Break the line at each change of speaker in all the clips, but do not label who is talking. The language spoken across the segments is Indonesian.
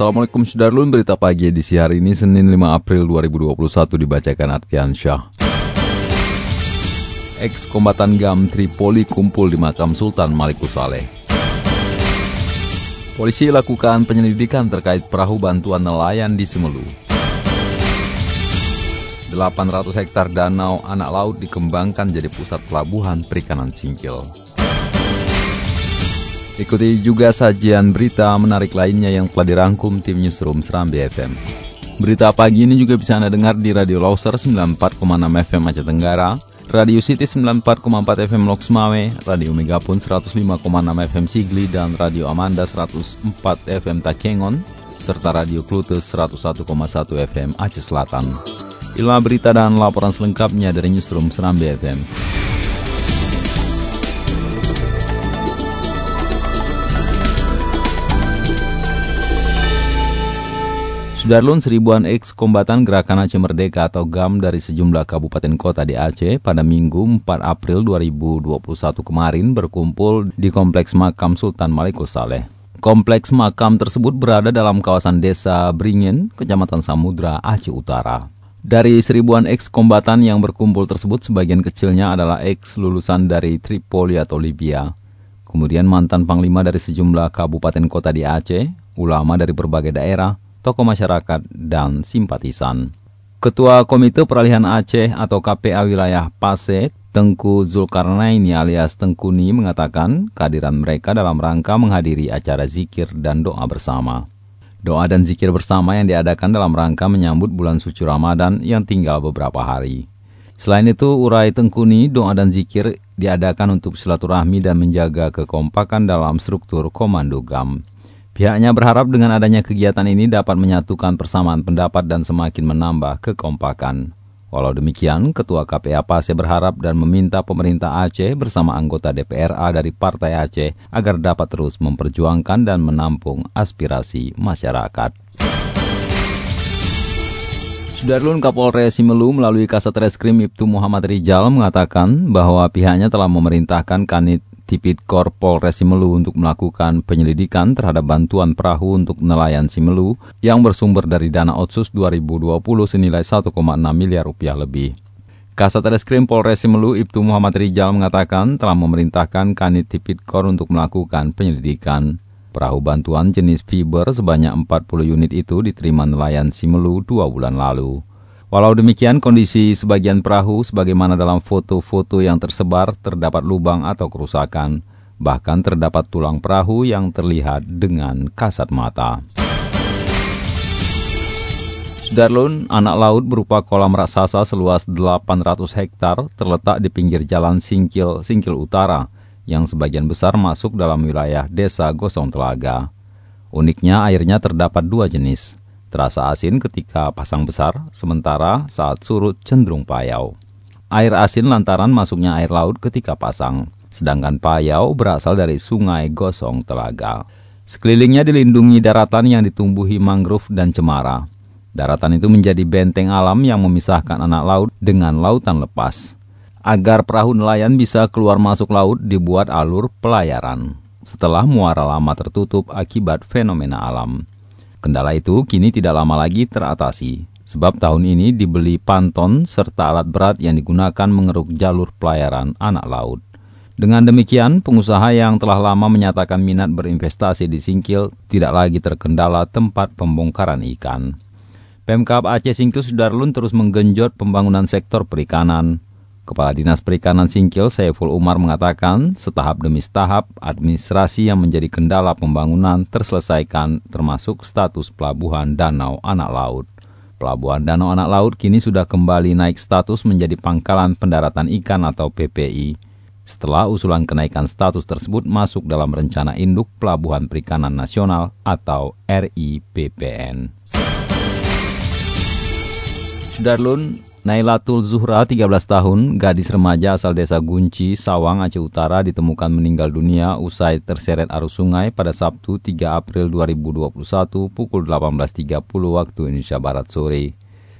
Assalamualaikum Sudarlun, berita pagi edisi hari ini Senin 5 April 2021 dibacakan Arfian Syah. Ex-kombatan GAM Tripoli kumpul di makam Sultan Malikus Saleh. Polisi lakukan penyelidikan terkait perahu bantuan nelayan di Semelu. 800 hektar danau anak laut dikembangkan jadi pusat pelabuhan perikanan Singkil. Ikuti juga sajian berita menarik lainnya yang telah dirangkum tim Newsroom Serambi FM. Berita pagi ini juga bisa Anda dengar di Radio Lauser 94,6 FM Aceh Tenggara, Radio City 94,4 FM Loks Mawai, Radio Megapun 105,6 FM Sigli, dan Radio Amanda 104 FM Takengon, serta Radio Klutus 101,1 FM Aceh Selatan. Inilah berita dan laporan selengkapnya dari Newsroom Serambi FM. Sudarlun seribuan ex-kombatan Gerakan Aceh Merdeka atau GAM dari sejumlah kabupaten kota di Aceh pada Minggu 4 April 2021 kemarin berkumpul di Kompleks Makam Sultan Malikus Saleh. Kompleks makam tersebut berada dalam kawasan desa Bringin, Kecamatan Samudra, Aceh Utara. Dari seribuan ex-kombatan yang berkumpul tersebut, sebagian kecilnya adalah ex-lulusan dari Tripoli atau Libya. Kemudian mantan panglima dari sejumlah kabupaten kota di Aceh, ulama dari berbagai daerah, tokoh masyarakat, dan simpatisan. Ketua Komite Peralihan Aceh atau KPA Wilayah Pase, Tengku Zulkarnaini alias Tengkuni mengatakan kehadiran mereka dalam rangka menghadiri acara zikir dan doa bersama. Doa dan zikir bersama yang diadakan dalam rangka menyambut bulan suci Ramadan yang tinggal beberapa hari. Selain itu, urai Tengkuni, doa dan zikir diadakan untuk silaturahmi dan menjaga kekompakan dalam struktur Komando GAM. Pihaknya berharap dengan adanya kegiatan ini dapat menyatukan persamaan pendapat dan semakin menambah kekompakan. Walau demikian, Ketua KPA Pase berharap dan meminta pemerintah Aceh bersama anggota DPRA dari Partai Aceh agar dapat terus memperjuangkan dan menampung aspirasi masyarakat. Sudarlun Kapolres Simelu melalui Kasat Reskrim Ibtu Muhammad Rijal mengatakan bahwa pihaknya telah memerintahkan Kanit Tipidkor Polres Simelu untuk melakukan penyelidikan terhadap bantuan perahu untuk nelayan Simelu yang bersumber dari dana Otsus 2020 senilai 1,6 miliar rupiah lebih. Kasat Reskrim Polres Simelu Ibtu Muhammad Rijal mengatakan telah memerintahkan Kanit Tipidkor untuk melakukan penyelidikan. Perahu bantuan jenis fiber sebanyak 40 unit itu diterima nelayan Simelu dua bulan lalu. Walau demikian, kondisi sebagian perahu sebagaimana dalam foto-foto yang tersebar terdapat lubang atau kerusakan. Bahkan terdapat tulang perahu yang terlihat dengan kasat mata. Darlun, anak laut berupa kolam raksasa seluas 800 hektar terletak di pinggir jalan Singkil, Singkil Utara, yang sebagian besar masuk dalam wilayah desa Gosong Telaga. Uniknya airnya terdapat dua jenis, Terasa asin ketika pasang besar, sementara saat surut cenderung payau. Air asin lantaran masuknya air laut ketika pasang, sedangkan payau berasal dari sungai gosong telaga. Sekelilingnya dilindungi daratan yang ditumbuhi mangrove dan cemara. Daratan itu menjadi benteng alam yang memisahkan anak laut dengan lautan lepas. Agar perahu nelayan bisa keluar masuk laut dibuat alur pelayaran. Setelah muara lama tertutup akibat fenomena alam. Kendala itu kini tidak lama lagi teratasi, sebab tahun ini dibeli panton serta alat berat yang digunakan mengeruk jalur pelayaran anak laut. Dengan demikian, pengusaha yang telah lama menyatakan minat berinvestasi di Singkil tidak lagi terkendala tempat pembongkaran ikan. Pemkap Aceh Singkil Sudarlun terus menggenjot pembangunan sektor perikanan, Kepala Dinas Perikanan Singkil, Saiful Umar mengatakan, setahap demi setahap, administrasi yang menjadi kendala pembangunan terselesaikan termasuk status pelabuhan Danau Anak Laut. Pelabuhan Danau Anak Laut kini sudah kembali naik status menjadi pangkalan pendaratan ikan atau PPI. setelah usulan kenaikan status tersebut masuk dalam rencana induk Pelabuhan Perikanan Nasional atau RIPPN. Sudarlun, Nailatul Zuhra, 13 tahun, gadis remaja asal desa Gunci, Sawang, Aceh Utara ditemukan meninggal dunia usai terseret arus sungai pada Sabtu 3 April 2021 pukul 18.30 waktu Indonesia Barat sore.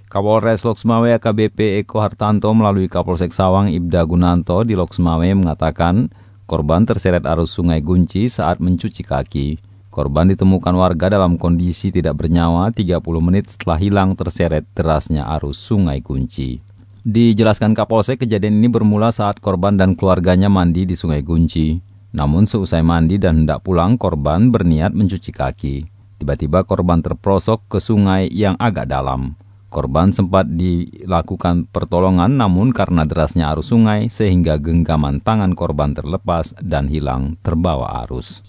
Kapolres Loksmawe AKBP Eko Hartanto melalui Kapolsek Sawang Ibda Gunanto di Loksmawe mengatakan korban terseret arus sungai Gunci saat mencuci kaki. Korban ditemukan warga dalam kondisi tidak bernyawa 30 menit setelah hilang terseret derasnya arus sungai Kunci. Dijelaskan Kapolsek kejadian ini bermula saat korban dan keluarganya mandi di sungai Kunci. Namun seusai mandi dan hendak pulang, korban berniat mencuci kaki. Tiba-tiba korban terprosok ke sungai yang agak dalam. Korban sempat dilakukan pertolongan namun karena derasnya arus sungai sehingga genggaman tangan korban terlepas dan hilang terbawa arus.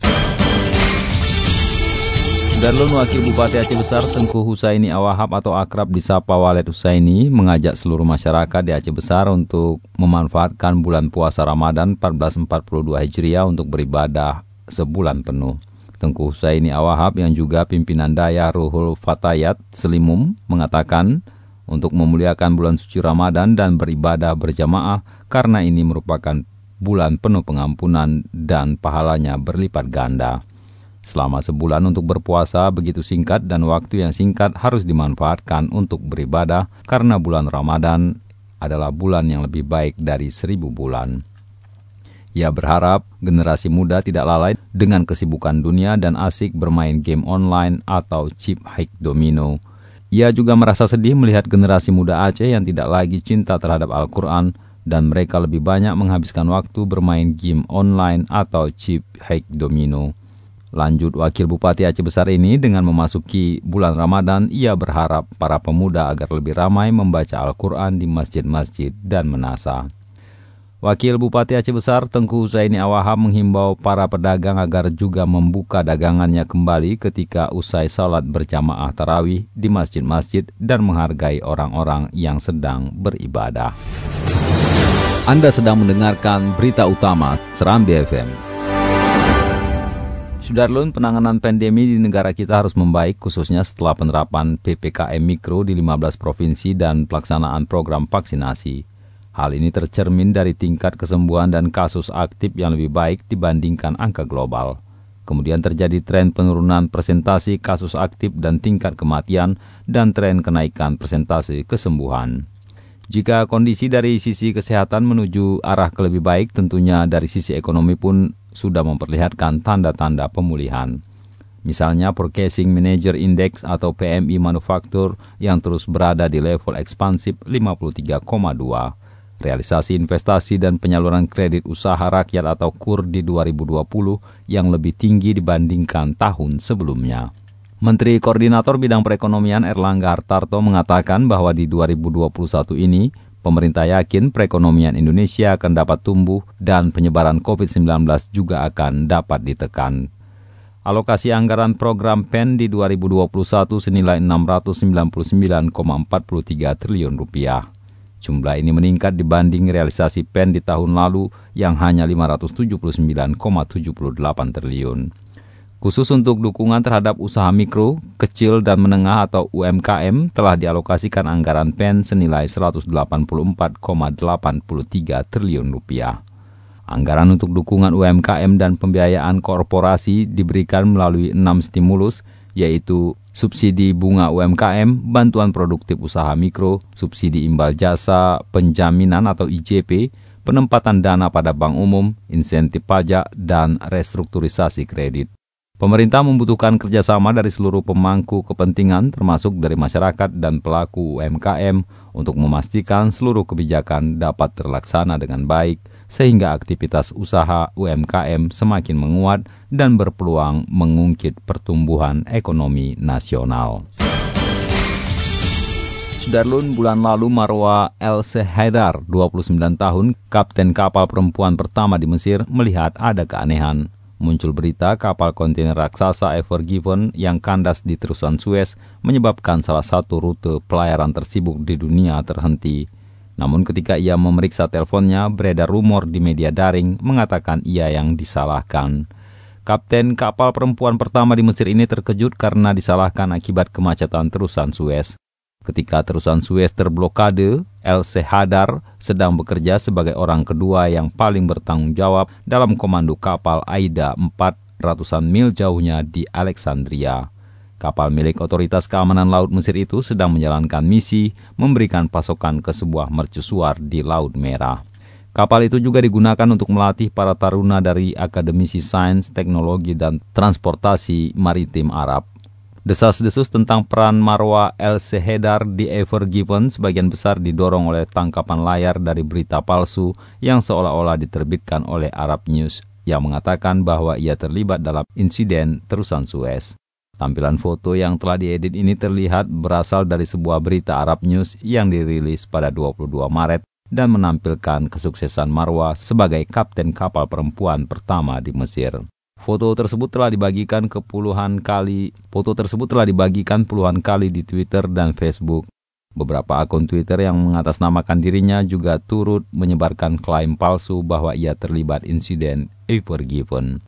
Darlun Wakil Bupati Aceh Besar Tengku Husaini Awahab atau akrab disapa Walid Husaini mengajak seluruh masyarakat di Aceh Besar untuk memanfaatkan bulan puasa Ramadan 1442 Hijriah untuk beribadah sebulan penuh. Tengku Husaini Awahab yang juga pimpinan daya Ruhul Fatayat Selimum mengatakan untuk memuliakan bulan suci Ramadan dan beribadah berjamaah karena ini merupakan bulan penuh pengampunan dan pahalanya berlipat ganda. Selama sebulan untuk berpuasa begitu singkat dan waktu yang singkat harus dimanfaatkan untuk beribadah karena bulan Ramadan adalah bulan yang lebih baik dari seribu bulan. Ia berharap generasi muda tidak lalai dengan kesibukan dunia dan asik bermain game online atau chip hike domino. Ia juga merasa sedih melihat generasi muda Aceh yang tidak lagi cinta terhadap Al-Quran dan mereka lebih banyak menghabiskan waktu bermain game online atau chip hike domino. Lanjut Wakil Bupati Aceh Besar ini dengan memasuki bulan Ramadan, ia berharap para pemuda agar lebih ramai membaca Al-Quran di masjid-masjid dan menasa. Wakil Bupati Aceh Besar Tengku Zaini Awaham menghimbau para pedagang agar juga membuka dagangannya kembali ketika usai salat berjamaah tarawih di masjid-masjid dan menghargai orang-orang yang sedang beribadah. Anda sedang mendengarkan berita utama Serambi FM. Sudarlun, penanganan pandemi di negara kita harus membaik khususnya setelah penerapan PPKM Mikro di 15 provinsi dan pelaksanaan program vaksinasi. Hal ini tercermin dari tingkat kesembuhan dan kasus aktif yang lebih baik dibandingkan angka global. Kemudian terjadi tren penurunan presentasi kasus aktif dan tingkat kematian dan tren kenaikan presentasi kesembuhan. Jika kondisi dari sisi kesehatan menuju arah ke lebih baik, tentunya dari sisi ekonomi pun sudah memperlihatkan tanda-tanda pemulihan. Misalnya Purchasing Manager Index atau PMI manufaktur yang terus berada di level ekspansif 53,2. Realisasi investasi dan penyaluran kredit usaha rakyat atau KUR di 2020 yang lebih tinggi dibandingkan tahun sebelumnya. Menteri Koordinator Bidang Perekonomian Erlangga Hartarto mengatakan bahwa di 2021 ini Pemerintah yakin perekonomian Indonesia akan dapat tumbuh dan penyebaran COVID-19 juga akan dapat ditekan. Alokasi anggaran program PEN di 2021 senilai 699,43 triliun rupiah. Jumlah ini meningkat dibanding realisasi PEN di tahun lalu yang hanya 579,78 triliun. Khusus untuk dukungan terhadap usaha mikro, kecil, dan menengah atau UMKM telah dialokasikan anggaran PEN senilai 184,83 triliun rupiah. Anggaran untuk dukungan UMKM dan pembiayaan korporasi diberikan melalui enam stimulus, yaitu subsidi bunga UMKM, bantuan produktif usaha mikro, subsidi imbal jasa, penjaminan atau IJP, penempatan dana pada bank umum, insentif pajak, dan restrukturisasi kredit. Pemerintah membutuhkan kerjasama dari seluruh pemangku kepentingan termasuk dari masyarakat dan pelaku UMKM untuk memastikan seluruh kebijakan dapat terlaksana dengan baik sehingga aktivitas usaha UMKM semakin menguat dan berpeluang mengungkit pertumbuhan ekonomi nasional. Sudarlun bulan lalu Marwa El Haidar, 29 tahun, kapten kapal perempuan pertama di Mesir, melihat ada keanehan muncul berita kapal kontainer raksasa Ever Given yang kandas di terusan Suez menyebabkan salah satu rute pelayaran tersibuk di dunia terhenti. Namun ketika ia memeriksa teleponnya, beredar rumor di media daring mengatakan ia yang disalahkan. Kapten kapal perempuan pertama di Mesir ini terkejut karena disalahkan akibat kemacetan terusan Suez. Ketika terusan Suez terblokade, El Hadar sedang bekerja sebagai orang kedua yang paling bertanggung jawab dalam komando kapal Aida 4 ratusan mil jauhnya di Alexandria. Kapal milik otoritas keamanan laut Mesir itu sedang menjalankan misi memberikan pasokan ke sebuah mercusuar di Laut Merah. Kapal itu juga digunakan untuk melatih para taruna dari Akademisi Sains, Teknologi, dan Transportasi Maritim Arab. Desas-desus tentang peran Marwa El Sehedar di Ever Given sebagian besar didorong oleh tangkapan layar dari berita palsu yang seolah-olah diterbitkan oleh Arab News yang mengatakan bahwa ia terlibat dalam insiden terusan Suez. Tampilan foto yang telah diedit ini terlihat berasal dari sebuah berita Arab News yang dirilis pada 22 Maret dan menampilkan kesuksesan Marwa sebagai kapten kapal perempuan pertama di Mesir. Foto tersebut telah dibagikan ke puluhan kali. Foto tersebut telah dibagikan puluhan kali di Twitter dan Facebook. Beberapa akun Twitter yang mengatasnamakan dirinya juga turut menyebarkan klaim palsu bahwa ia terlibat insiden Ever Given.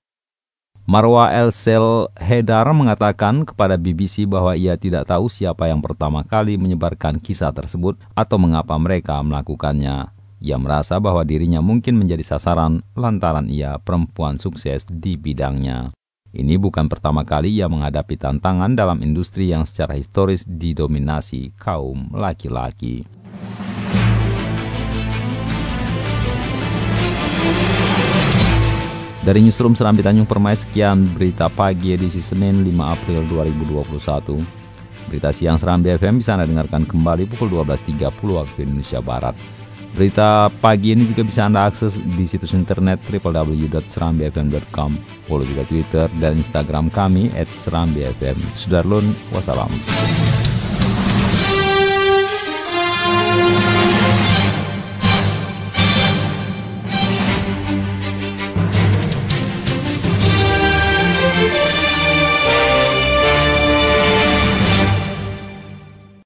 Marwa El Sel Hedar mengatakan kepada BBC bahwa ia tidak tahu siapa yang pertama kali menyebarkan kisah tersebut atau mengapa mereka melakukannya. Ia merasa bahwa dirinya mungkin menjadi sasaran lantaran ia perempuan sukses di bidangnya. Ini bukan pertama kali ia menghadapi tantangan dalam industri yang secara historis didominasi kaum laki-laki. Dari Newsroom Serambi Tanjung Permai, sekian berita pagi edisi Senin 5 April 2021. Berita siang Serambi FM bisa Anda dengarkan kembali pukul 12.30 waktu Indonesia Barat. Berita pagi ini juga bisa Anda akses di situs internet www.serambifm.com. Follow juga Twitter dan Instagram kami at serambifm. Sudarlun, wassalam.